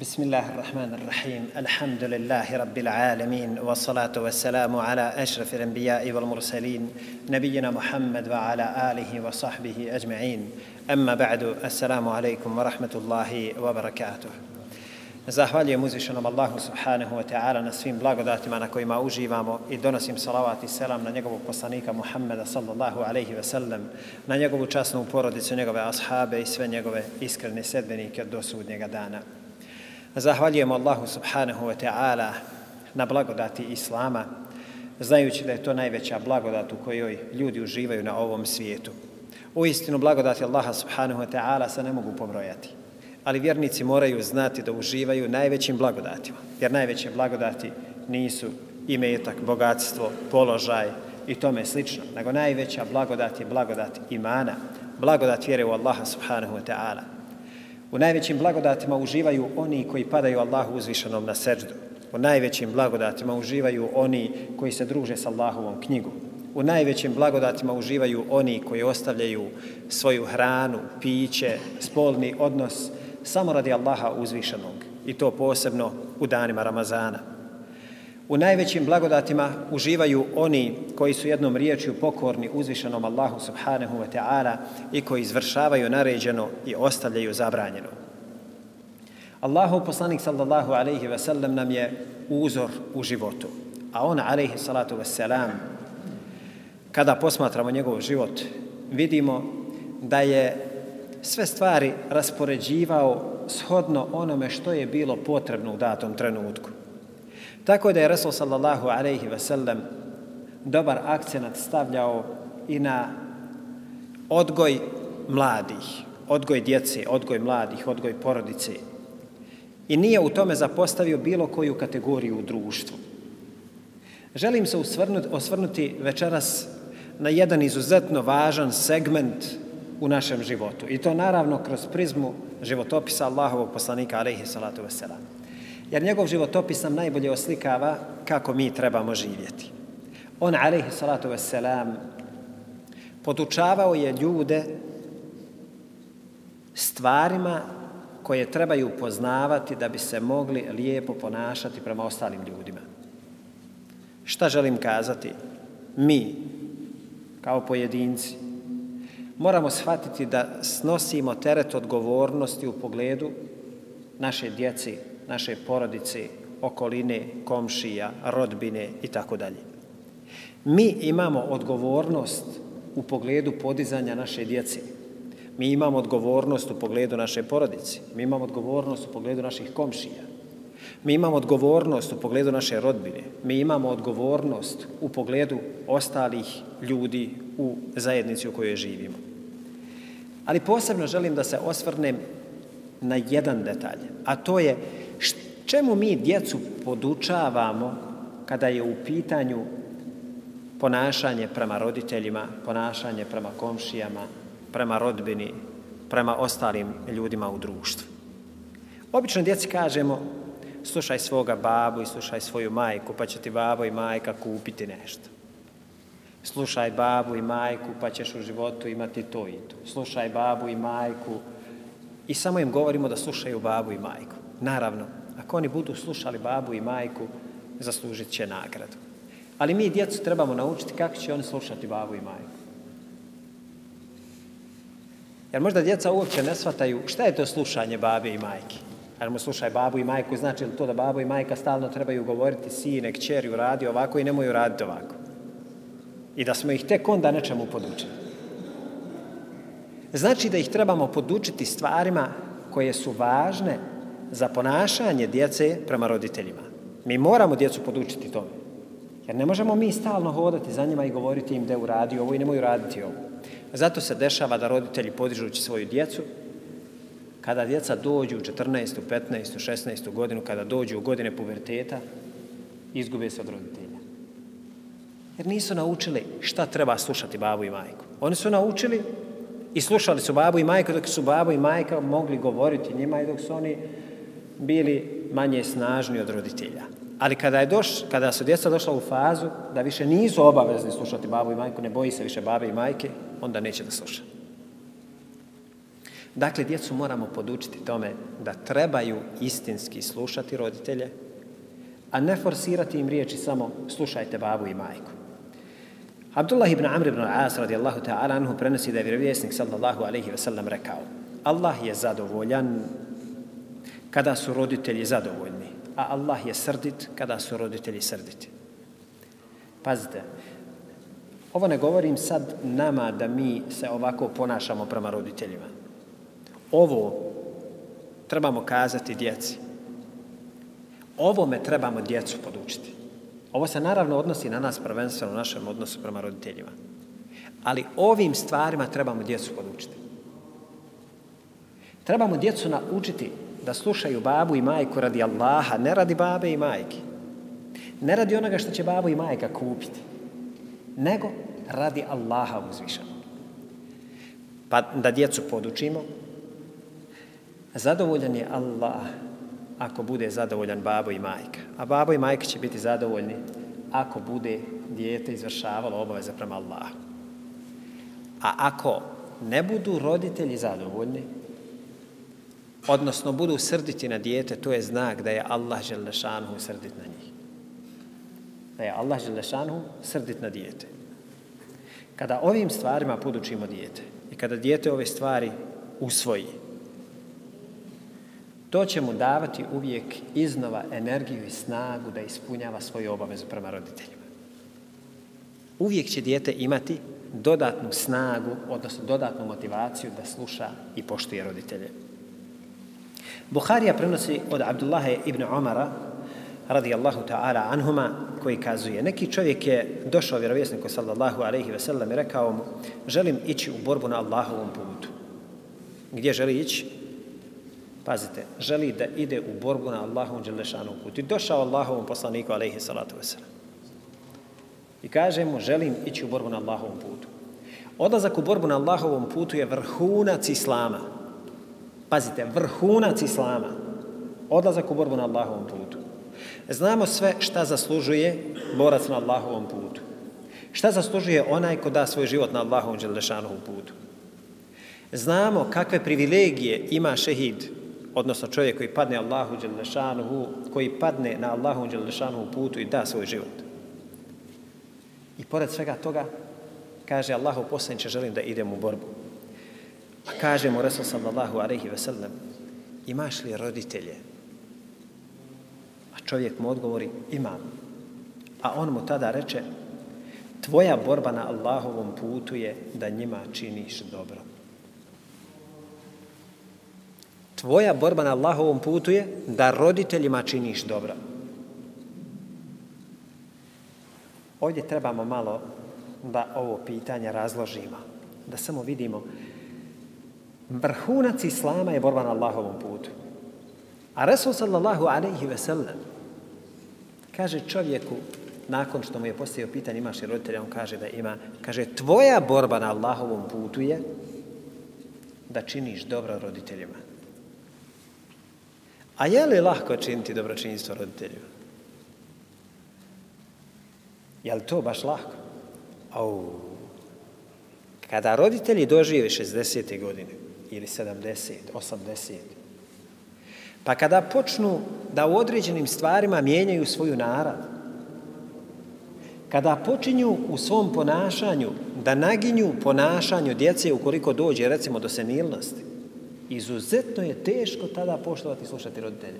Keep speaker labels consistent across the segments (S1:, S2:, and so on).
S1: بسم الله الرحمن الرحيم الحمد لله رب العالمين والصلاة والسلام على أشرف الأنبياء والمرسلين نبينا محمد وعلى آله وصحبه أجمعين أما بعد السلام عليكم ورحمة الله وبركاته Zahvaljujem uzvišenom Allahu subhanahu wa ta'ala na svim blagodatima na kojima uživamo i donosim salavat i selam na njegovog poslanika Muhammeda sallallahu alaihi ve sellem, na njegovu časnu porodicu, njegove ashabe i sve njegove iskrene sedbenike do sudnjega dana. Zahvaljujemo Allahu subhanahu wa ta'ala na blagodati Islama, znajući da je to najveća blagodat u kojoj ljudi uživaju na ovom svijetu. U istinu blagodati Allaha subhanahu wa ta'ala se ne mogu pobrojati ali vjernici moraju znati da uživaju najvećim blagodatima, jer najveće blagodati nisu imetak, bogatstvo, položaj i tome slično, nego najveća blagodat je blagodat imana, blagodat vjere u Allaha subhanahu wa ta'ala. U najvećim blagodatima uživaju oni koji padaju Allahu uzvišenom na seđdu. U najvećim blagodatima uživaju oni koji se druže s Allahovom knjigom. U najvećim blagodatima uživaju oni koji ostavljaju svoju hranu, piće, spolni odnos, samo radi Allaha uzvišenog i to posebno u danima Ramazana. U najvećim blagodatima uživaju oni koji su jednom riječju pokorni uzvišenom Allahu subhanahu wa ta'ala i koji izvršavaju naređeno i ostavljaju zabranjeno. Allahu poslanik sallallahu alaihi ve sellem nam je uzor u životu, a on alaihi salatu ve selam kada posmatramo njegov život vidimo da je sve stvari raspoređivao shodno onome što je bilo potrebno u datom trenutku. Tako da je Resul sallallahu alaihi ve sellem dobar akcenat stavljao i na odgoj mladih, odgoj djece, odgoj mladih, odgoj porodice. I nije u tome zapostavio bilo koju kategoriju u društvu. Želim se osvrnuti, osvrnuti večeras na jedan izuzetno važan segment u našem životu. I to naravno kroz prizmu životopisa Allahovog poslanika, alaihi salatu wasalam. Jer njegov životopis nam najbolje oslikava kako mi trebamo živjeti. On, alaihi salatu wasalam, podučavao je ljude stvarima koje trebaju poznavati da bi se mogli lijepo ponašati prema ostalim ljudima. Šta želim kazati? Mi, kao pojedinci, moramo shvatiti da snosimo teret odgovornosti u pogledu naše djeci, naše porodice, okoline, komšija, rodbine i tako dalje. Mi imamo odgovornost u pogledu podizanja naše djece. Mi imamo odgovornost u pogledu naše porodice. Mi imamo odgovornost u pogledu naših komšija. Mi imamo odgovornost u pogledu naše rodbine. Mi imamo odgovornost u pogledu ostalih ljudi u zajednici u kojoj živimo. Ali posebno želim da se osvrnem na jedan detalj, a to je čemu mi djecu podučavamo kada je u pitanju ponašanje prema roditeljima, ponašanje prema komšijama, prema rodbini, prema ostalim ljudima u društvu. Obično djeci kažemo slušaj svoga babu i slušaj svoju majku, pa će ti babo i majka kupiti nešto. Slušaj babu i majku, pa ćeš u životu imati to i to. Slušaj babu i majku. I samo im govorimo da slušaju babu i majku. Naravno, ako oni budu slušali babu i majku, zaslužit će nagradu. Ali mi djecu trebamo naučiti kako će oni slušati babu i majku. Jer možda djeca uopće ne shvataju šta je to slušanje babe i majke. Jer mu slušaj babu i majku, znači li to da babo i majka stalno trebaju govoriti sine, kćeri, radi ovako i nemoj raditi ovako. I da smo ih tek onda nečemu podučili. Znači da ih trebamo podučiti stvarima koje su važne za ponašanje djece prema roditeljima. Mi moramo djecu podučiti tome. Jer ne možemo mi stalno hodati za njima i govoriti im da uradi ovo i nemoj raditi ovo. Zato se dešava da roditelji podižući svoju djecu, kada djeca dođu u 14. 15. 16. godinu, kada dođu u godine puberteta, izgube se od roditelja. Jer nisu naučili šta treba slušati babu i majku. Oni su naučili i slušali su babu i majku dok su babu i majka mogli govoriti njima i dok su oni bili manje snažni od roditelja. Ali kada, je doš, kada su djeca došla u fazu da više nisu obavezni slušati babu i majku, ne boji se više babe i majke, onda neće da sluša. Dakle, djecu moramo podučiti tome da trebaju istinski slušati roditelje, a ne forsirati im riječi samo slušajte babu i majku. Abdullah ibn Amr ibn As radijallahu ta'ala anhu prenosi da je vjerovjesnik sallallahu alaihi ve sellem rekao Allah je zadovoljan kada su roditelji zadovoljni, a Allah je srdit kada su roditelji srditi. Pazite, ovo ne govorim sad nama da mi se ovako ponašamo prema roditeljima. Ovo trebamo kazati djeci. Ovo me trebamo djecu podučiti. Ovo se naravno odnosi na nas prvenstveno u našem odnosu prema roditeljima. Ali ovim stvarima trebamo djecu podučiti. Trebamo djecu naučiti da slušaju babu i majku radi Allaha, ne radi babe i majke. Ne radi onoga što će babu i majka kupiti, nego radi Allaha uzvišeno. Pa da djecu podučimo, zadovoljan je Allah ako bude zadovoljan babo i majka. A babo i majka će biti zadovoljni ako bude dijete izvršavalo obaveze prema Allahu. A ako ne budu roditelji zadovoljni, odnosno budu srditi na dijete, to je znak da je Allah Želešanhu srdit na njih. Da je Allah Želešanhu srdit na dijete. Kada ovim stvarima podučimo dijete i kada dijete ove stvari usvoji, to će mu davati uvijek iznova energiju i snagu da ispunjava svoju obavezu prema roditeljima. Uvijek će dijete imati dodatnu snagu, odnosno dodatnu motivaciju da sluša i poštuje roditelje. Buharija prenosi od Abdullaha ibn Omara, radijallahu ta'ala anhuma, koji kazuje, neki čovjek je došao vjerovjesniku sallallahu alaihi ve sellem i rekao mu, želim ići u borbu na Allahovom putu. Gdje želi ići? Pazite, želi da ide u borbu na Allahovom dželešanom putu. I došao Allahovom poslaniku alaihi salatu wasalam. I kaže mu, želim ići u borbu na Allahovom putu. Odlazak u borbu na Allahovom putu je vrhunac Islama. Pazite, vrhunac Islama. Odlazak u borbu na Allahovom putu. Znamo sve šta zaslužuje borac na Allahovom putu. Šta zaslužuje onaj ko da svoj život na Allahovom dželešanovom putu. Znamo kakve privilegije ima šehid, odnosno čovjek koji padne Allahu dželešanovu, koji padne na Allahu dželešanovu putu i da svoj život. I pored svega toga, kaže Allahu poslaniče, želim da idem u borbu. Pa kaže mu Resul sallallahu alaihi ve sellem, imaš li roditelje? A čovjek mu odgovori, imam. A on mu tada reče, tvoja borba na Allahovom putu je da njima činiš dobro. Tvoja borba na Allahovom putu je da roditeljima činiš dobro. Ovdje trebamo malo da ovo pitanje razložimo, da samo vidimo vrhunac Islama je borba na Allahovom putu. A Resul sallallahu alaihi ve sellem kaže čovjeku, nakon što mu je postavio pitanje imaš li roditelja, on kaže da ima, kaže tvoja borba na Allahovom putu je da činiš dobro roditeljima. A je li lahko činiti dobročinjstvo roditeljima? Je li to baš lahko? Au. Kada roditelji dožive 60. godine, ili 70, 80. Pa kada počnu da u određenim stvarima mijenjaju svoju narad, kada počinju u svom ponašanju da naginju ponašanju djece ukoliko dođe recimo do senilnosti, izuzetno je teško tada poštovati i slušati roditelje.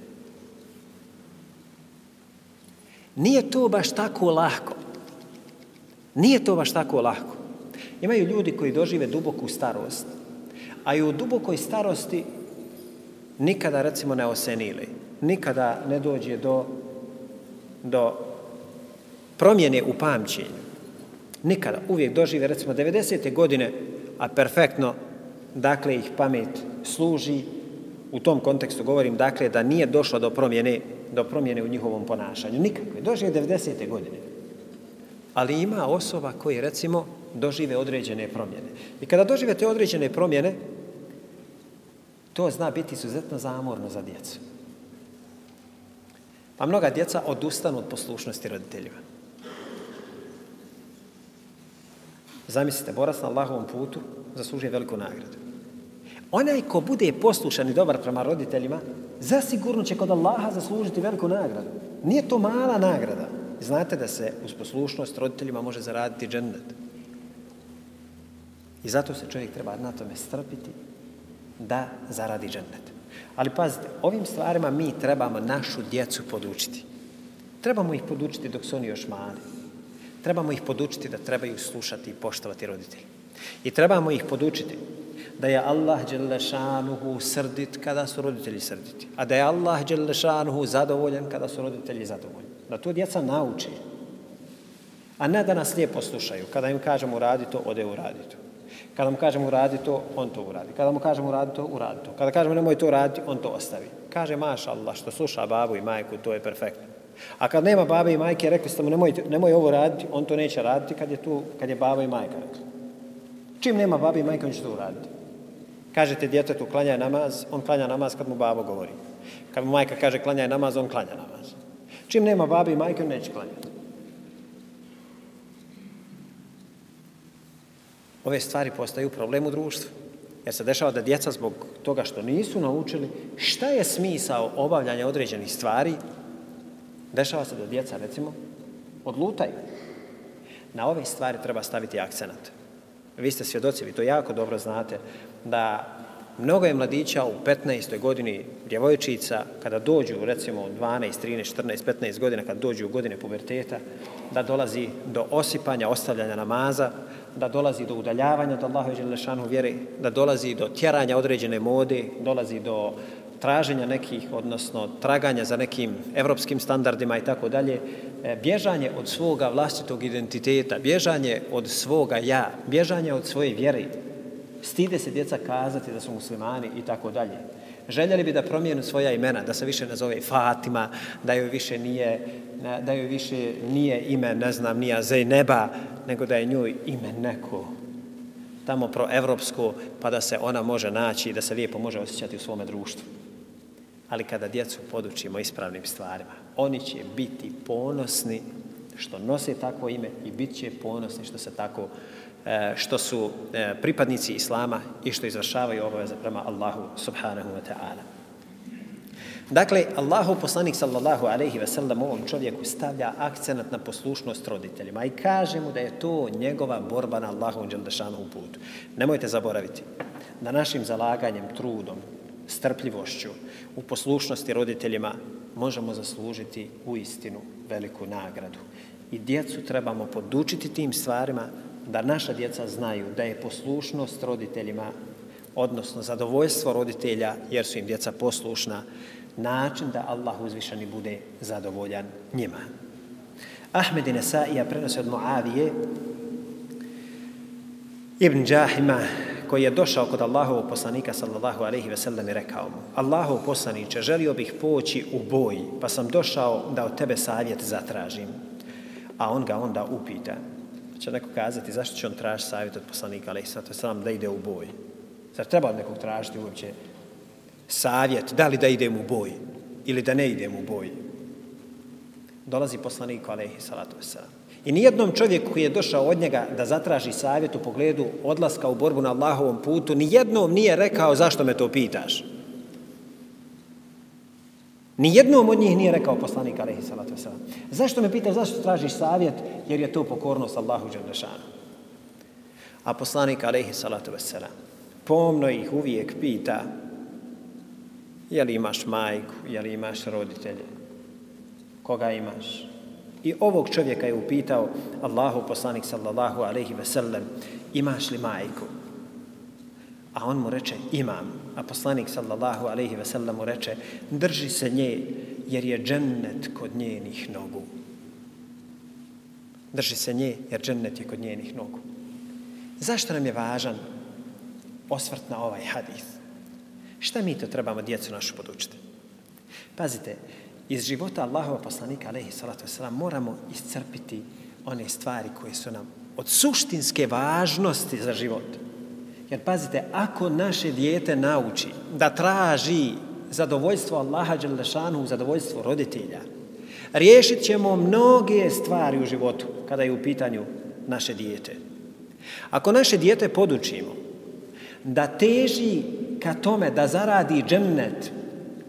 S1: Nije to baš tako lahko. Nije to baš tako lahko. Imaju ljudi koji dožive duboku starost, a i u dubokoj starosti nikada recimo ne osenili, nikada ne dođe do, do promjene u pamćenju. Nikada, uvijek dožive recimo 90. godine, a perfektno, dakle ih pamet služi, u tom kontekstu govorim, dakle, da nije došlo do promjene, do promjene u njihovom ponašanju. Nikakve, dožive 90. godine. Ali ima osoba koji, recimo, dožive određene promjene. I kada dožive te određene promjene, to zna biti izuzetno zamorno za djecu. Pa mnoga djeca odustanu od poslušnosti roditeljima. Zamislite, borac na Allahovom putu zaslužuje veliku nagradu. Onaj ko bude poslušan i dobar prema roditeljima, zasigurno će kod Allaha zaslužiti veliku nagradu. Nije to mala nagrada. Znate da se uz poslušnost roditeljima može zaraditi džennet. I zato se čovjek treba na tome strpiti da zaradi džennet. Ali pazite, ovim stvarima mi trebamo našu djecu podučiti. Trebamo ih podučiti dok su oni još mali. Trebamo ih podučiti da trebaju slušati i poštovati roditelji. I trebamo ih podučiti da je Allah Đelešanuhu srdit kada su roditelji srditi. A da je Allah Đelešanuhu zadovoljan kada su roditelji zadovoljni. Da to djeca nauči. A ne da nas lijepo slušaju. Kada im kažemo uradi to, ode uradi to. Kada mu kažemo uradi to, on to uradi. Kada mu kažemo uradi to, uradi to. Kada kažemo nemoj to uraditi, on to ostavi. Kaže, maša Allah, što sluša babu i majku, to je perfektno. A kad nema babe i majke, rekli ste mu nemoj, nemoj ovo raditi, on to neće raditi kad je, tu, kad je baba i majka. Čim nema babe i majke, on će to uraditi. Kažete djetetu klanja namaz, on klanja namaz kad mu babo govori. Kad mu majka kaže klanja namaz, on klanja namaz. Čim nema babe i majke, on neće klanjati. Ove stvari postaju problem u društvu. Jer se dešava da djeca zbog toga što nisu naučili šta je smisao obavljanja određenih stvari, dešava se da djeca, recimo, odlutaju. Na ove stvari treba staviti akcenat. Vi ste svjedoci, vi to jako dobro znate, da mnogo je mladića u 15. godini djevojčica, kada dođu, recimo, 12, 13, 14, 15 godina, kada dođu u godine puberteta, da dolazi do osipanja, ostavljanja namaza, da dolazi do udaljavanja od Allaha i Želešanu vjere, da dolazi do tjeranja određene mode, dolazi do traženja nekih, odnosno traganja za nekim evropskim standardima i tako dalje, e, bježanje od svoga vlastitog identiteta, bježanje od svoga ja, bježanje od svoje vjere, stide se djeca kazati da su muslimani i tako dalje. Željeli bi da promijenu svoja imena, da se više nazove Fatima, da joj više nije, da joj više nije ime, ne znam, nije Zejneba, nego da je njoj ime neko tamo proevropsko, pa da se ona može naći i da se lijepo može osjećati u svome društvu. Ali kada djecu podučimo ispravnim stvarima, oni će biti ponosni što nose takvo ime i bit će ponosni što se tako e, što su e, pripadnici Islama i što izvršavaju obaveze prema Allahu subhanahu wa ta'ala. Dakle, Allahu poslanik sallallahu alaihi ve sellem ovom čovjeku stavlja akcenat na poslušnost roditeljima i kaže mu da je to njegova borba na Allahu u putu. Nemojte zaboraviti da našim zalaganjem, trudom, strpljivošću, u poslušnosti roditeljima možemo zaslužiti u istinu veliku nagradu. I djecu trebamo podučiti tim stvarima da naša djeca znaju da je poslušnost roditeljima, odnosno zadovoljstvo roditelja, jer su im djeca poslušna, način da Allah uzvišeni bude zadovoljan njima. Ahmed i Nesaija prenose od Muavije Ibn Džahima, koji je došao kod Allahovog poslanika sallallahu alaihi ve sellem i rekao mu Allahov poslaniće, želio bih poći u boj, pa sam došao da od tebe savjet zatražim. A on ga onda upita, će neko kazati zašto će on tražiti savjet od poslanika, alejhi sallam da ide u boj. Zar treba od nekog tražiti uopće savjet, da li da idem u boj ili da ne idem u boj? Dolazi poslaniku, alaihi salatu wasalam. I nijednom čovjeku koji je došao od njega da zatraži savjet u pogledu odlaska u borbu na Allahovom putu, nijednom nije rekao zašto me to pitaš. Nijednom od njih nije rekao poslanik alaihi salatu wasalam. Zašto me pitaš, zašto tražiš savjet? Jer je to pokornost Allahu Đalešanu. A poslanik alaihi salatu wasalam pomno ih uvijek pita je li imaš majku, je li imaš roditelje, koga imaš. I ovog čovjeka je upitao Allahu poslanik sallallahu alaihi sellem, imaš li majku? A on mu reče, imam. A poslanik sallallahu alaihi ve sellem mu reče, drži se nje, jer je džennet kod njenih nogu. Drži se nje, jer džennet je kod njenih nogu. Zašto nam je važan osvrt na ovaj hadith? Šta mi to trebamo djecu našu podučiti? Pazite, iz života Allahova poslanika, alaihi salatu wasalam, moramo iscrpiti one stvari koje su nam od suštinske važnosti za život. Jer pazite, ako naše dijete nauči da traži zadovoljstvo Allaha Đelešanu, zadovoljstvo roditelja, riješit ćemo mnoge stvari u životu kada je u pitanju naše dijete. Ako naše dijete podučimo da teži ka tome da zaradi džennet,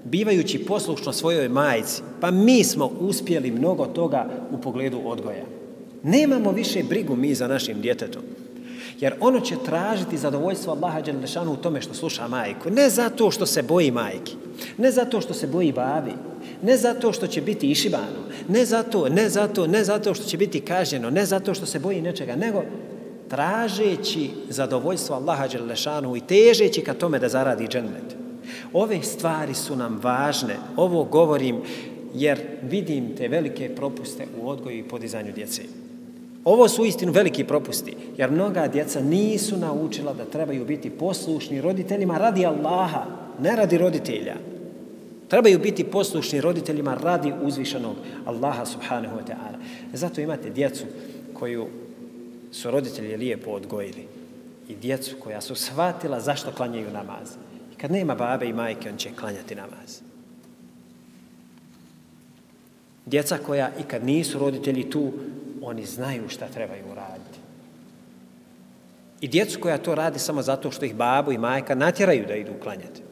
S1: bivajući poslušno svojoj majici, pa mi smo uspjeli mnogo toga u pogledu odgoja. Nemamo više brigu mi za našim djetetom. Jer ono će tražiti zadovoljstvo Allaha Đelešanu u tome što sluša majku. Ne zato što se boji majki. Ne zato što se boji babi. Ne zato što će biti išibano. Ne zato, ne zato, ne zato što će biti kažnjeno. Ne zato što se boji nečega. Nego tražeći zadovoljstvo Allaha Đelešanu i težeći ka tome da zaradi džennet. Ove stvari su nam važne. Ovo govorim jer vidim te velike propuste u odgoju i podizanju djece. Ovo su istinu veliki propusti, jer mnoga djeca nisu naučila da trebaju biti poslušni roditeljima radi Allaha, ne radi roditelja. Trebaju biti poslušni roditeljima radi uzvišenog Allaha subhanahu wa ta'ala. Zato imate djecu koju su roditelji lijepo odgojili i djecu koja su shvatila zašto klanjaju namaz. I kad nema babe i majke, on će klanjati namaz. Djeca koja i kad nisu roditelji tu, oni znaju šta trebaju raditi. I djecu koja to radi samo zato što ih babo i majka natjeraju da idu klanjati.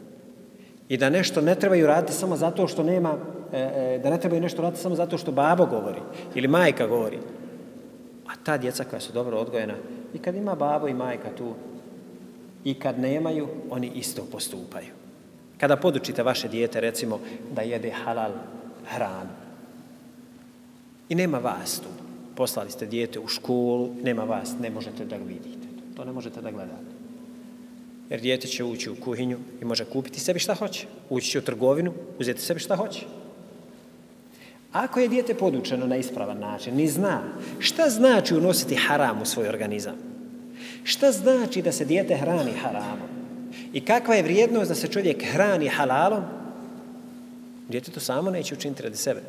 S1: I da nešto ne trebaju raditi samo zato što nema, e, e, da ne trebaju nešto raditi samo zato što babo govori ili majka govori. A ta djeca koja su dobro odgojena, i kad ima babo i majka tu, i kad nemaju, oni isto postupaju. Kada podučite vaše dijete, recimo, da jede halal hranu, i nema vas tu, poslali ste dijete u školu, nema vas, ne možete da ga vidite. To ne možete da gledate. Jer dijete će ući u kuhinju i može kupiti sebi šta hoće. Ući će u trgovinu, uzeti sebi šta hoće. Ako je dijete podučeno na ispravan način, ni zna šta znači unositi haram u svoj organizam. Šta znači da se dijete hrani haramom? I kakva je vrijednost da se čovjek hrani halalom? Dijete to samo neće učiniti radi sebe.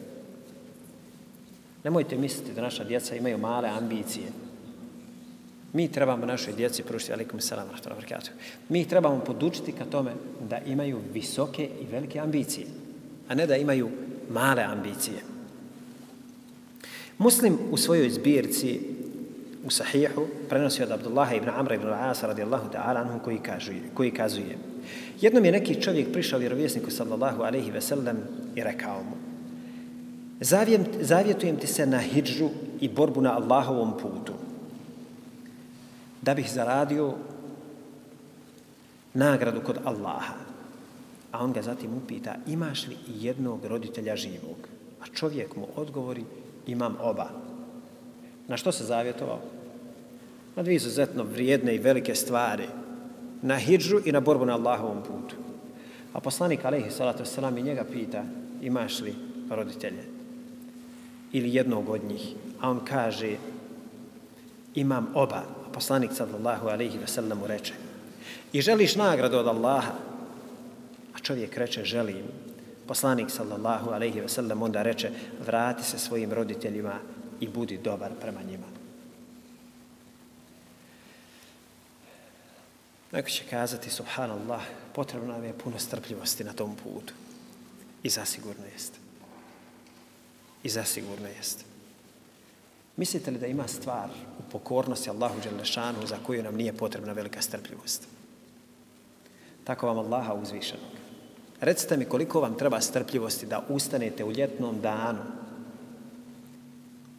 S1: Nemojte misliti da naša djeca imaju male ambicije. Mi trebamo našoj djeci prušiti, alikum salam, rahmatullahi wabarakatuh. Mi trebamo podučiti ka tome da imaju visoke i velike ambicije, a ne da imaju male ambicije. Muslim u svojoj zbirci u sahihu prenosi od Abdullaha ibn Amra ibn Asa radijallahu ta'ala anhu koji, kažuje, koji kazuje Jednom je neki čovjek prišao vjerovjesniku sallallahu alaihi ve sellem i rekao mu Zavjetujem ti se na hijđu i borbu na Allahovom putu da bih zaradio nagradu kod Allaha. A on ga zatim upita, imaš li jednog roditelja živog? A čovjek mu odgovori, imam oba. Na što se zavjetovao? Na dvije izuzetno vrijedne i velike stvari. Na hijđu i na borbu na Allahovom putu. A poslanik, alaihi salatu wasalam, i njega pita, imaš li roditelje? ili jednog od njih. A on kaže, imam oba. A poslanik sallallahu alaihi ve sellem mu reče, i želiš nagradu od Allaha? A čovjek reče, želim. Poslanik sallallahu alaihi ve sellem onda reče, vrati se svojim roditeljima i budi dobar prema njima. Neko će kazati, subhanallah, potrebno nam je puno strpljivosti na tom putu. I zasigurno jeste. I zasigurno jeste. Mislite li da ima stvar u pokornosti Allahu Đelešanu za koju nam nije potrebna velika strpljivost? Tako vam Allaha uzvišenog. Recite mi koliko vam treba strpljivosti da ustanete u ljetnom danu?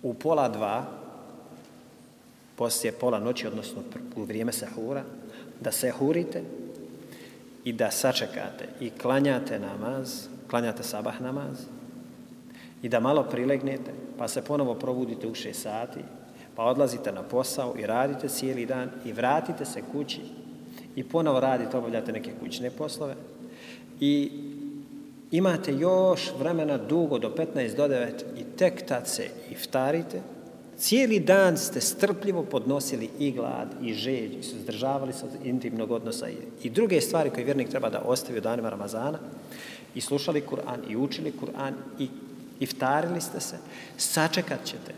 S1: U pola dva, poslije pola noći, odnosno u vrijeme sahura, da se hurite i da sačekate i klanjate namaz, klanjate sabah namaz, i da malo prilegnete, pa se ponovo probudite u šest sati, pa odlazite na posao i radite cijeli dan i vratite se kući i ponovo radite, obavljate neke kućne poslove i imate još vremena dugo do 15 do 9 i tek tad se iftarite, cijeli dan ste strpljivo podnosili i glad i žeđ i suzdržavali se od intimnog odnosa. I druge stvari koje vjernik treba da ostavi u danima Ramazana. I slušali Kur'an i učili Kur'an i iftarili ste se, sačekat ćete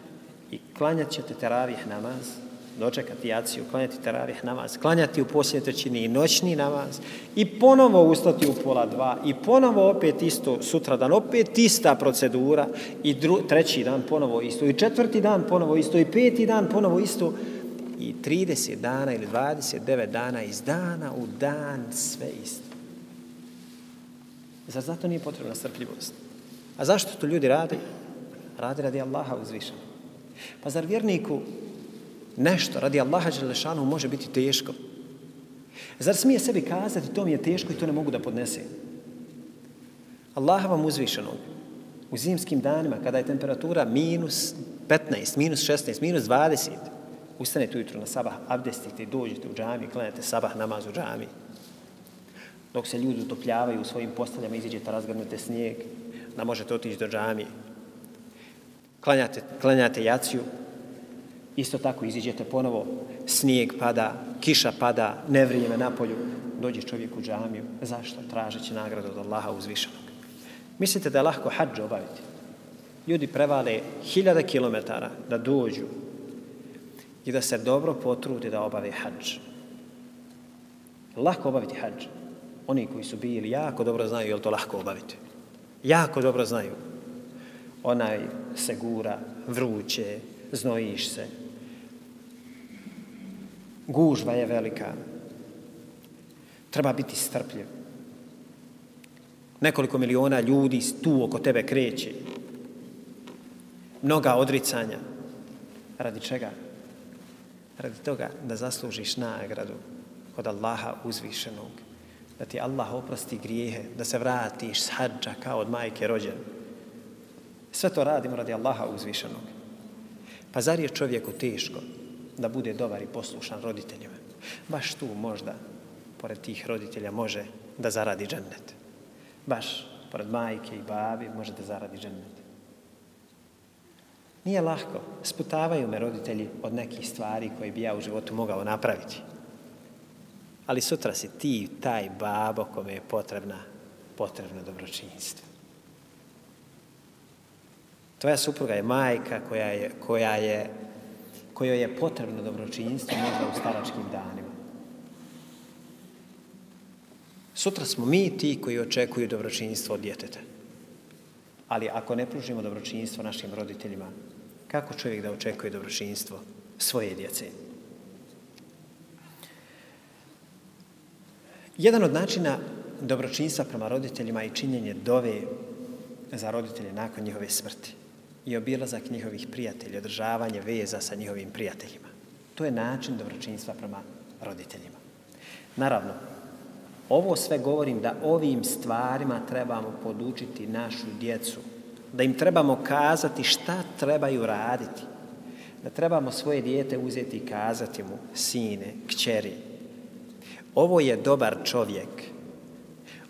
S1: i klanjat ćete teravih namaz, dočekati jaciju, klanjati teravih namaz, klanjati u posljednje trećini i noćni namaz i ponovo ustati u pola dva i ponovo opet isto sutra dan, opet ista procedura i dru, treći dan ponovo isto i četvrti dan ponovo isto i peti dan ponovo isto i 30 dana ili 29 dana iz dana u dan sve isto. Zar zato nije potrebna strpljivost? A zašto to ljudi radi? Radi radi Allaha uzvišeno. Pa zar vjerniku nešto radi Allaha Đelešanu može biti teško? Zar smije sebi kazati to mi je teško i to ne mogu da podnese? Allaha vam uzvišenog u zimskim danima kada je temperatura minus 15, minus 16, minus 20, ustanete ujutro na sabah, abdestite i dođete u džami, klanjate sabah namaz u džami. Dok se ljudi utopljavaju u svojim posteljama, iziđete, razgrnete snijeg, da možete otići do džami. Klanjate, klanjate jaciju, isto tako iziđete ponovo, snijeg pada, kiša pada, nevrijeme na polju, dođe čovjek u džamiju. Zašto? Tražeći nagradu od Allaha uzvišenog. Mislite da je lahko hađ obaviti? Ljudi prevale hiljada kilometara da dođu i da se dobro potrude da obave hađ. Lahko obaviti hađ. Oni koji su bili jako dobro znaju je li to lahko obaviti. Jako dobro znaju. Onaj se gura, vruće, znojiš se. Gužva je velika. Treba biti strpljiv. Nekoliko miliona ljudi tu oko tebe kreće. Mnoga odricanja. Radi čega? Radi toga da zaslužiš nagradu od Allaha uzvišenog. Da ti Allah oprosti grijehe, da se vratiš s hađa kao od majke rođen. Sve to radimo radi Allaha uzvišenog. Pa zar je čovjeku teško da bude dobar i poslušan roditeljima? Baš tu možda, pored tih roditelja, može da zaradi džennet. Baš pored majke i babi može da zaradi džennet. Nije lahko. Sputavaju me roditelji od nekih stvari koje bi ja u životu mogao napraviti. Ali sutra si ti, taj babo kome je potrebna, potrebna dobročinjstvo. Tvoja supruga je majka koja je, koja je, kojoj je potrebno dobročinjstvo možda u staračkim danima. Sutra smo mi ti koji očekuju dobročinjstvo od djeteta. Ali ako ne pružimo dobročinjstvo našim roditeljima, kako čovjek da očekuje dobročinjstvo svoje djece? Jedan od načina dobročinstva prema roditeljima je činjenje dove za roditelje nakon njihove smrti i obilazak njihovih prijatelja, održavanje veza sa njihovim prijateljima. To je način dobročinstva prema roditeljima. Naravno, ovo sve govorim da ovim stvarima trebamo podučiti našu djecu, da im trebamo kazati šta trebaju raditi, da trebamo svoje dijete uzeti i kazati mu, sine, kćeri, ovo je dobar čovjek,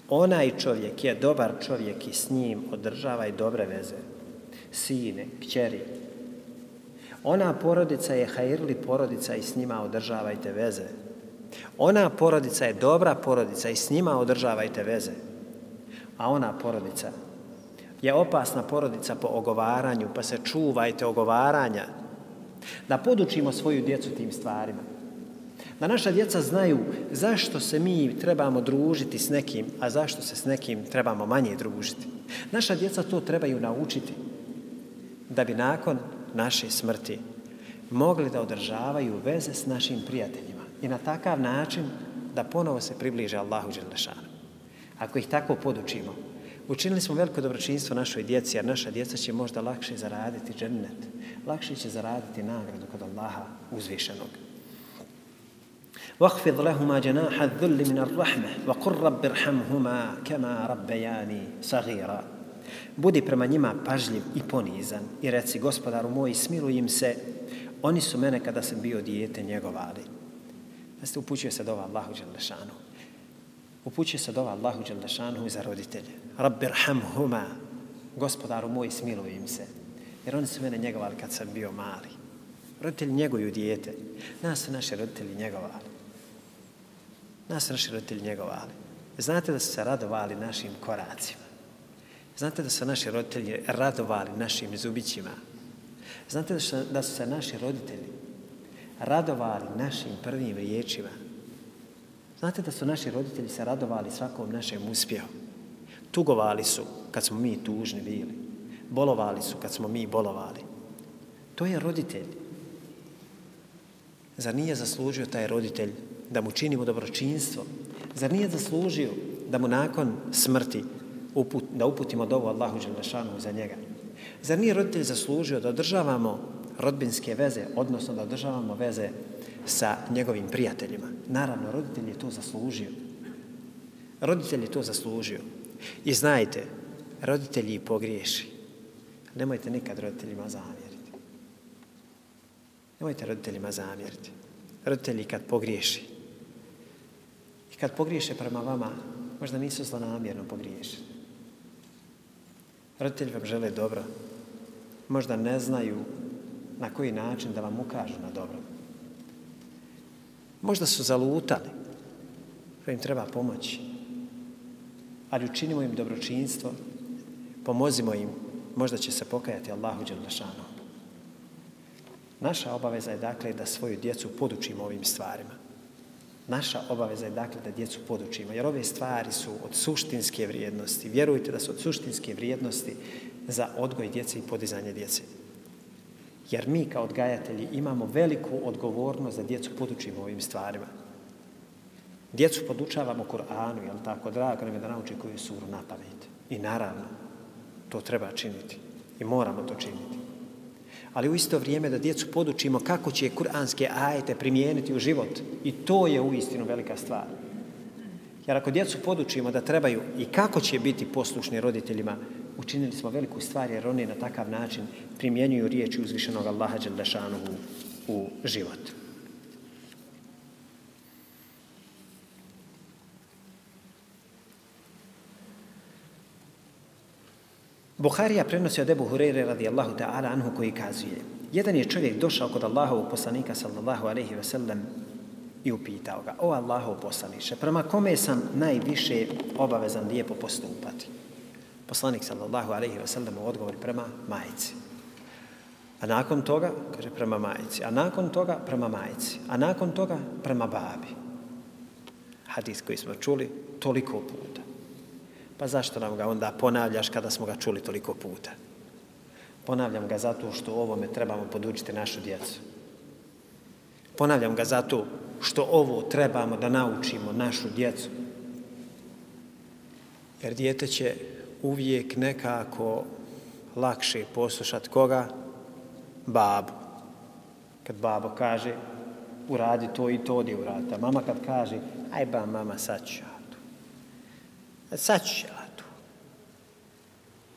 S1: onaj čovjek je dobar čovjek i s njim održava i dobre veze, sine, kćeri, ona porodica je hajirli porodica i s njima održavajte veze, ona porodica je dobra porodica i s njima održavajte veze, a ona porodica je opasna porodica po ogovaranju, pa se čuvajte ogovaranja, da podučimo svoju djecu tim stvarima. Da naša djeca znaju zašto se mi trebamo družiti s nekim, a zašto se s nekim trebamo manje družiti. Naša djeca to trebaju naučiti da bi nakon naše smrti mogli da održavaju veze s našim prijateljima i na takav način da ponovo se približe Allahu Đelešanu. Ako ih tako podučimo, Učinili smo veliko dobročinstvo našoj djeci, jer naša djeca će možda lakše zaraditi džennet. Lakše će zaraditi nagradu kod Allaha uzvišenog. واخفض لهما جناح الذل من الرحمة وقل رب ارحمهما كما ربياني صغيرا Budi prema njima pažljiv i ponizan i reci gospodaru moj smiluj im se oni su mene kada sam bio dijete njegovali. Znači, upućuje se dova Allahu Đalešanu. Upućuje se dova Allahu Đalešanu za roditelje. Rabbir hamhuma, gospodaru moj, smiluj im se. Jer oni su mene njegovali kad sam bio mali. Roditelji njeguju dijete. Nas su naši roditelji njegovali. Nas su naši roditelji njegovali. Znate da su se radovali našim koracima. Znate da su naši roditelji radovali našim zubićima. Znate da su, da su se naši roditelji radovali našim prvim riječima. Znate da su naši roditelji se radovali svakom našem uspjehu. Tugovali su kad smo mi tužni bili. Bolovali su kad smo mi bolovali. To je roditelj. Zar nije zaslužio taj roditelj da mu činimo dobročinstvo? Zar nije zaslužio da mu nakon smrti uput, da uputimo dovu Allahu Đelešanu za njega. Zar nije roditelj zaslužio da održavamo rodbinske veze, odnosno da održavamo veze sa njegovim prijateljima? Naravno, roditelj je to zaslužio. Roditelj je to zaslužio. I znajte, roditelji pogriješi. Nemojte nikad roditeljima zamjeriti. Nemojte roditeljima zamjeriti. Roditelji kad pogriješi. I kad pogriješe prema vama, možda nisu zlonamjerno pogriješili Roditelji vam žele dobro. Možda ne znaju na koji način da vam ukažu na dobro. Možda su zalutali, pa im treba pomoći. Ali učinimo im dobročinstvo, pomozimo im, možda će se pokajati Allahu Đelešanu. Naša obaveza je dakle da svoju djecu podučimo ovim stvarima. Naša obaveza je dakle da djecu podučimo, jer ove stvari su od suštinske vrijednosti. Vjerujte da su od suštinske vrijednosti za odgoj djece i podizanje djece. Jer mi kao odgajatelji imamo veliku odgovornost da djecu podučimo ovim stvarima. Djecu podučavamo Kur'anu, jel tako, drago nam je da nauči koju suru na pamet. I naravno, to treba činiti. I moramo to činiti. Ali u isto vrijeme da djecu podučimo kako će kuranske ajete primijeniti u život. I to je u istinu velika stvar. Jer ako djecu podučimo da trebaju i kako će biti poslušni roditeljima, učinili smo veliku stvar jer oni na takav način primjenjuju riječi uzvišenog Allaha Đeldašanu u, u život. Buharija prenosi od Ebu Hureyre radijallahu ta'ala anhu koji kazuje Jedan je čovjek došao kod Allahovog poslanika sallallahu alaihi ve sellem i upitao ga O Allahov poslaniše, prema kome sam najviše obavezan lijepo postupati? Poslanik sallallahu alaihi ve sellem odgovori prema majici. A nakon toga, kaže prema majici, a nakon toga prema majici, a nakon toga prema babi. Hadis koji smo čuli toliko puta. Pa zašto nam ga onda ponavljaš kada smo ga čuli toliko puta? Ponavljam ga zato što ovome trebamo podučiti našu djecu. Ponavljam ga zato što ovo trebamo da naučimo našu djecu. Jer djete će uvijek nekako lakše poslušat koga? Babu. Kad babo kaže, uradi to i to, odi uradi. A mama kad kaže, aj ba mama, sad ću. Sad ću ja tu.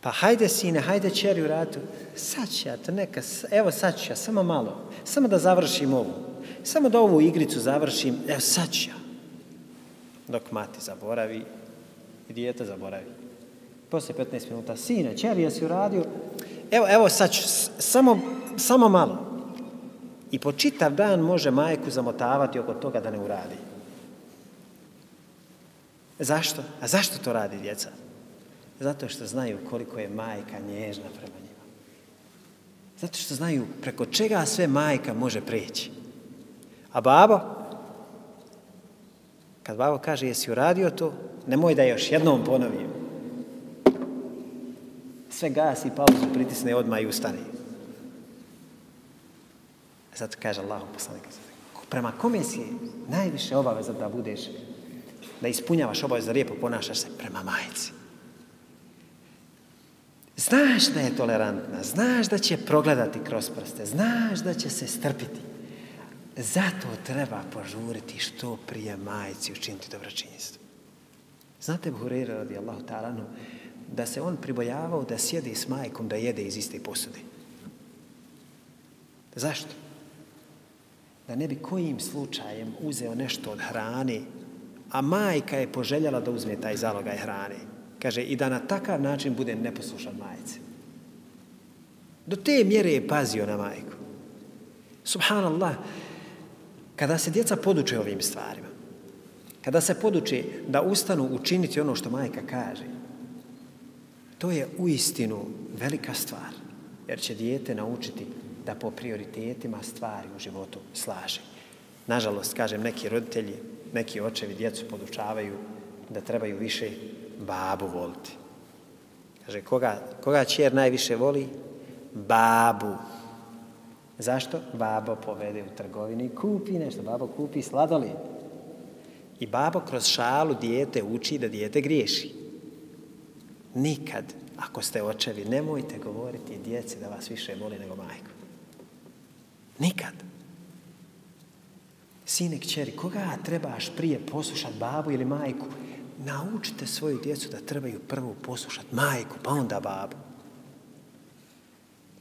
S1: Pa hajde sine, hajde čeri uradi. Sad ću ja to, neka, evo sad ću ja, samo malo. Samo da završim ovu. Samo da ovu igricu završim, evo sad ću ja. Dok mati zaboravi i dijete zaboravi poslije 15 minuta, sine, čeri, jesi uradio? Evo, evo, sad ću, samo, samo malo. I po čitav dan može majku zamotavati oko toga da ne uradi. Zašto? A zašto to radi djeca? Zato što znaju koliko je majka nježna prema njima. Zato što znaju preko čega sve majka može preći. A babo, kad babo kaže jesi uradio to, nemoj da još jednom ponovim sve gasi, pauzu, pritisne odmah i ustane. Zato kaže Allah poslanik. Prema kome si najviše obaveza da budeš, da ispunjavaš obavez da lijepo ponašaš se prema majici. Znaš da je tolerantna, znaš da će progledati kroz prste, znaš da će se strpiti. Zato treba požuriti što prije majici učiniti dobročinjstvo. Znate, Buhurira radi Allahu talanu, da se on pribojavao da sjedi s majkom da jede iz iste posude. Zašto? Da ne bi kojim slučajem uzeo nešto od hrane, a majka je poželjala da uzme taj zalogaj hrane. Kaže, i da na takav način bude neposlušan majice. Do te mjere je pazio na majku. Subhanallah, kada se djeca poduče ovim stvarima, kada se poduče da ustanu učiniti ono što majka kaže, To je u istinu velika stvar, jer će dijete naučiti da po prioritetima stvari u životu slaže. Nažalost, kažem, neki roditelji, neki očevi djecu podučavaju da trebaju više babu voliti. Kaže, koga, koga čjer najviše voli? Babu. Zašto? Babo povede u trgovini i kupi nešto. Babo kupi sladoli. I babo kroz šalu dijete uči da dijete griješi. nikad, ako ste očevi, nemojte govoriti djeci da vas više voli nego majku. Nikad. Sine, kćeri, koga trebaš prije poslušati babu ili majku? Naučite svoju djecu da trebaju prvo poslušati majku, pa onda babu.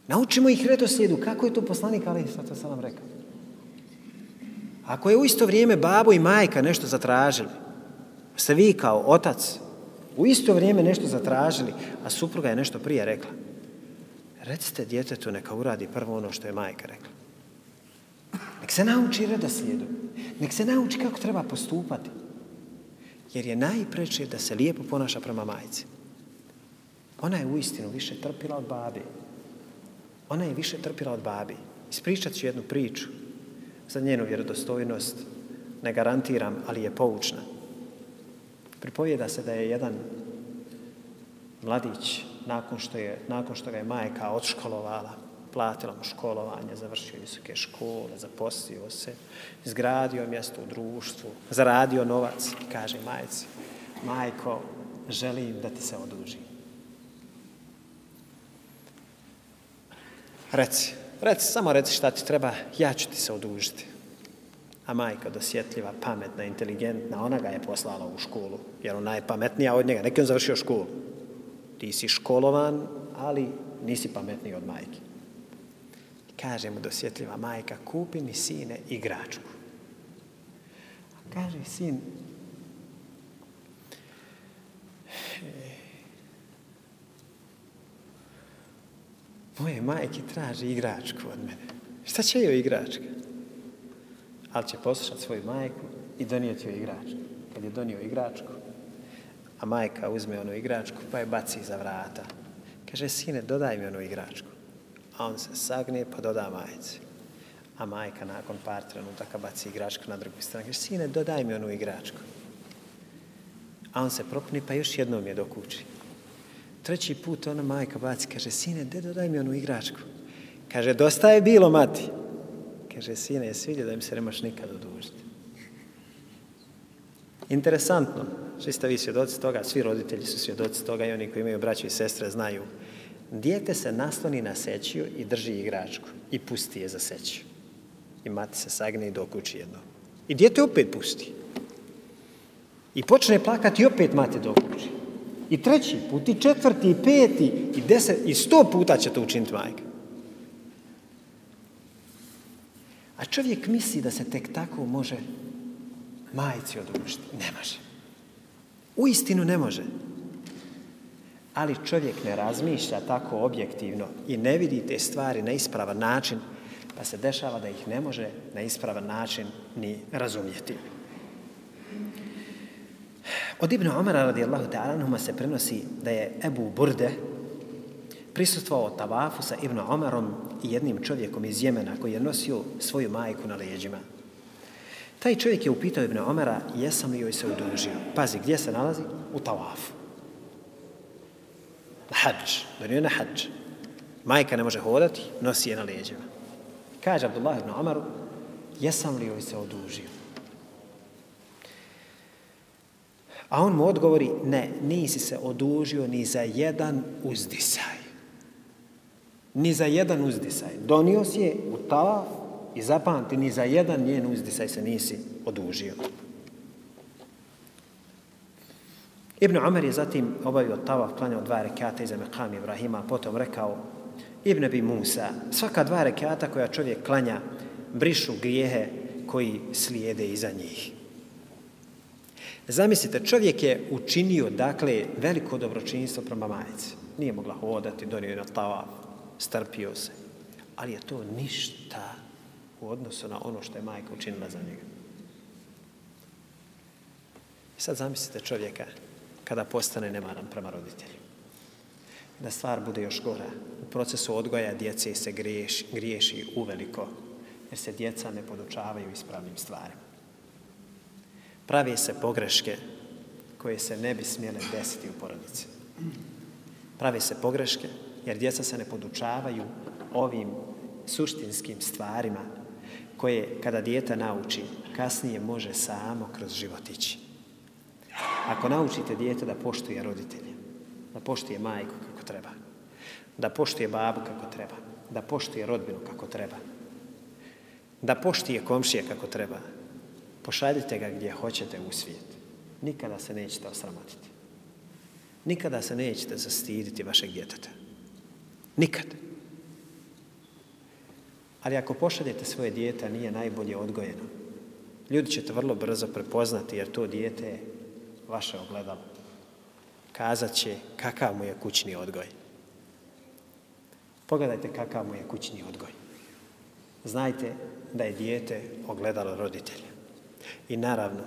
S1: Naučimo ih redoslijedu. Kako je to poslanik, ali sad sam vam rekao. Ako je u isto vrijeme babo i majka nešto zatražili, ste vi kao otac u isto vrijeme nešto zatražili, a supruga je nešto prije rekla, recite djetetu neka uradi prvo ono što je majka rekla. Nek se nauči redoslijedu. Nek se nauči kako treba postupati. Jer je najpreče da se lijepo ponaša prema majci. Ona je uistinu više trpila od babi. Ona je više trpila od babi. Ispričat ću jednu priču za njenu vjerodostojnost. Ne garantiram, ali je poučna. Pripovijeda se da je jedan mladić, nakon što, je, nakon što ga je majka odškolovala, platila mu školovanje, završio visoke škole, zaposlio se, izgradio mjesto u društvu, zaradio novac, kaže majci, majko, želim da ti se odužim. Reci, reci, samo reci šta ti treba, ja ću ti se odužiti. A majka dosjetljiva, pametna, inteligentna, ona ga je poslala u školu, jer ona je pametnija od njega. Neki on završio školu. Ti si školovan, ali nisi pametniji od majke. Kaže mu dosjetljiva majka, kupi mi sine igračku. A kaže sin, moje majke traži igračku od mene. Šta će joj igračka? Ali će poslušati svoju majku i donijeti joj igračku. Kad je donio igračku, a majka uzme onu igračku pa je baci za vrata. Kaže, sine, dodaj mi onu igračku. A on se sagne pa doda majici. A majka nakon par trenutaka baci igračku na drugu stranu. Kaže, sine, dodaj mi onu igračku. A on se propni pa još jednom je dokuči. Treći put ona majka baci, kaže, sine, de dodaj mi onu igračku. Kaže, dosta je bilo, mati. Kaže, sine, je vidio da mi se nemaš nikad odužiti. Interesantno, svi ste vi svjedoci toga, svi roditelji su svjedoci toga i oni koji imaju braće i sestre znaju. Dijete se nasloni na sećiju i drži igračku i pusti je za sećiju. I mati se sagne i dokući jedno. I dijete opet pusti. I počne plakati i opet mate dokući. I treći put, i četvrti, i peti, i deset, i sto puta će to učiniti majka. A čovjek misli da se tek tako može majici odružiti. Ne može. U istinu ne može. Ali čovjek ne razmišlja tako objektivno i ne vidi te stvari na ispravan način, pa se dešava da ih ne može na ispravan način ni razumjeti. Od Ibn Omara radijallahu ta'ala anhuma se prenosi da je Ebu Burde prisustvovao tavafu sa Ibn Omarom i jednim čovjekom iz Jemena koji je nosio svoju majku na leđima. Taj čovjek je upitao Ibn Omara jesam li joj se udružio. Pazi, gdje se nalazi? U tavafu. Hađ. Donio na hađ. Majka ne može hodati, nosi je na leđima. Kaže Abdullah ibn Omaru, jesam li joj se odužio? A on mu odgovori, ne, nisi se odužio ni za jedan uzdisaj. Ni za jedan uzdisaj. Donio si je u tavaf i zapamti, ni za jedan njen uzdisaj se nisi odužio. Ibn Umar je zatim obavio tavaf, klanjao dva rekata iza Mekam Ibrahima, potom rekao, Ibn Abi Musa, svaka dva rekata koja čovjek klanja, brišu grijehe koji slijede iza njih. Zamislite, čovjek je učinio, dakle, veliko dobročinstvo prema majici. Nije mogla hodati, donio je na tavaf, strpio se. Ali je to ništa u odnosu na ono što je majka učinila za njega. I sad zamislite čovjeka kada postane nemaran prema roditelju. Da stvar bude još gora. U procesu odgoja djece se griješi, griješi uveliko, jer se djeca ne podučavaju ispravnim stvarima pravi se pogreške koje se ne bi smjele desiti u porodici. Pravi se pogreške jer djeca se ne podučavaju ovim suštinskim stvarima koje kada dijete nauči kasnije može samo kroz život ići. Ako naučite dijete da poštuje roditelje, da poštuje majku kako treba, da poštuje babu kako treba, da poštuje rodbinu kako treba, da poštuje komšije kako treba, pošaljite ga gdje hoćete u svijet. Nikada se nećete osramotiti. Nikada se nećete zastiditi vašeg djeteta. Nikad. Ali ako pošaljete svoje dijete, nije najbolje odgojeno. Ljudi ćete vrlo brzo prepoznati jer to dijete je vaše ogledalo. Kazat će kakav mu je kućni odgoj. Pogledajte kakav mu je kućni odgoj. Znajte da je dijete ogledalo roditelja. I naravno,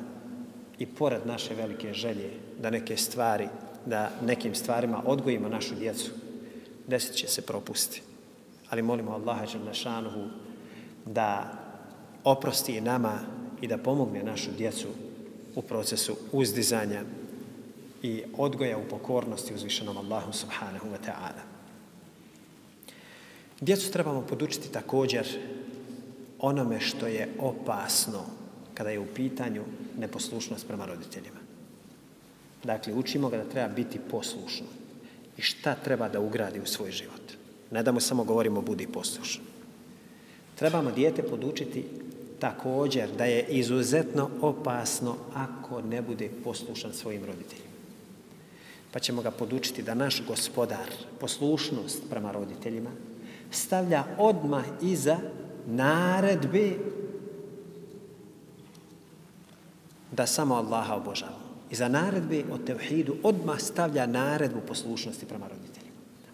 S1: i pored naše velike želje da neke stvari, da nekim stvarima odgojimo našu djecu, desit će se propusti. Ali molimo Allaha Đelešanuhu da oprosti nama i da pomogne našu djecu u procesu uzdizanja i odgoja u pokornosti uzvišenom Allahu subhanahu wa ta'ala. Djecu trebamo podučiti također onome što je opasno kada je u pitanju neposlušnost prema roditeljima. Dakle, učimo ga da treba biti poslušno i šta treba da ugradi u svoj život. Ne da mu samo govorimo budi poslušan. Trebamo dijete podučiti također da je izuzetno opasno ako ne bude poslušan svojim roditeljima. Pa ćemo ga podučiti da naš gospodar poslušnost prema roditeljima stavlja odmah iza naredbe da samo Allaha obožava. I za naredbe o tevhidu odmah stavlja naredbu poslušnosti prema roditeljima.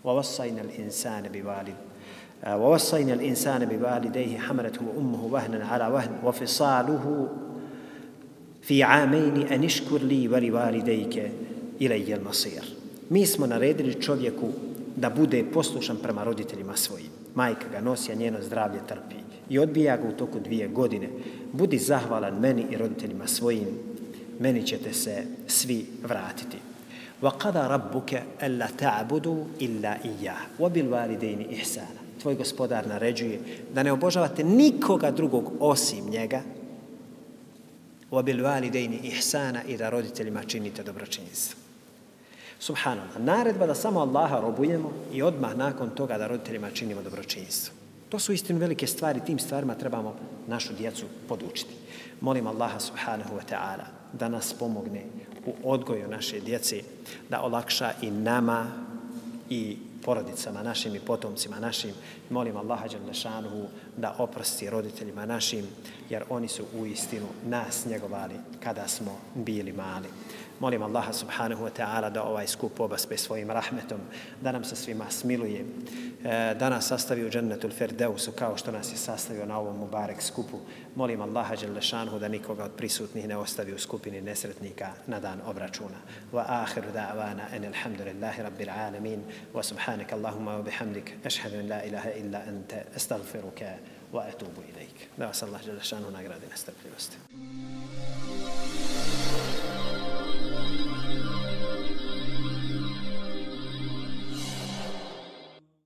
S1: وَوَصَّيْنَ الْإِنسَانَ بِوَالِدِ وَوَصَّيْنَ الْإِنسَانَ بِوَالِدَيْهِ حَمَلَتْهُ أُمُّهُ وَهْنًا عَلَى وَهْنٍ وَفِصَالُهُ في عامين أن اشكر لي ولوالديك إلي المصير. Mi smo naredili čovjeku da bude poslušan prema roditeljima svojim. Majka ga nosi, a njeno zdravlje trpi. I odbija ga u toku dvije godine. Budi zahvalan meni i roditeljima svojim. Meni ćete se svi vratiti. وَقَدَا رَبُّكَ أَلَّا تَعْبُدُوا إِلَّا إِيَّهُ وَبِالْوَالِدَيْنِ إِحْسَانًا tvoj gospodar naređuje da ne obožavate nikoga drugog osim njega obilvali dejni ihsana i da roditeljima činite dobročinjstvo. Subhanallah, naredba da samo Allaha robujemo i odmah nakon toga da roditeljima činimo dobročinjstvo. To su istinu velike stvari, tim stvarima trebamo našu djecu podučiti. Molim Allaha subhanahu wa ta'ala da nas pomogne u odgoju naše djece, da olakša i nama i porodicama našim i potomcima našim. Molim Allaha Đalešanuhu da oprosti roditeljima našim, jer oni su u istinu nas njegovali kada smo bili mali. Molim Allaha subhanahu wa ta'ala da ovaj skup obaspe svojim rahmetom, da nam se svima smiluje, e, da nas sastavi u džennetul ferdeusu kao što nas je sastavio na ovom Mubarek skupu. Molim Allaha Đalešanuhu da nikoga od prisutnih ne ostavi u skupini nesretnika na dan obračuna. Wa ahiru da'vana en alhamdulillahi rabbil alamin wa subhanak Allahumma wa bihamdik ashhadu an la ilaha illa anta astaghfiruka wa atubu ilaik. Da vas Allah Đalešanuhu nagradi na strpljivosti.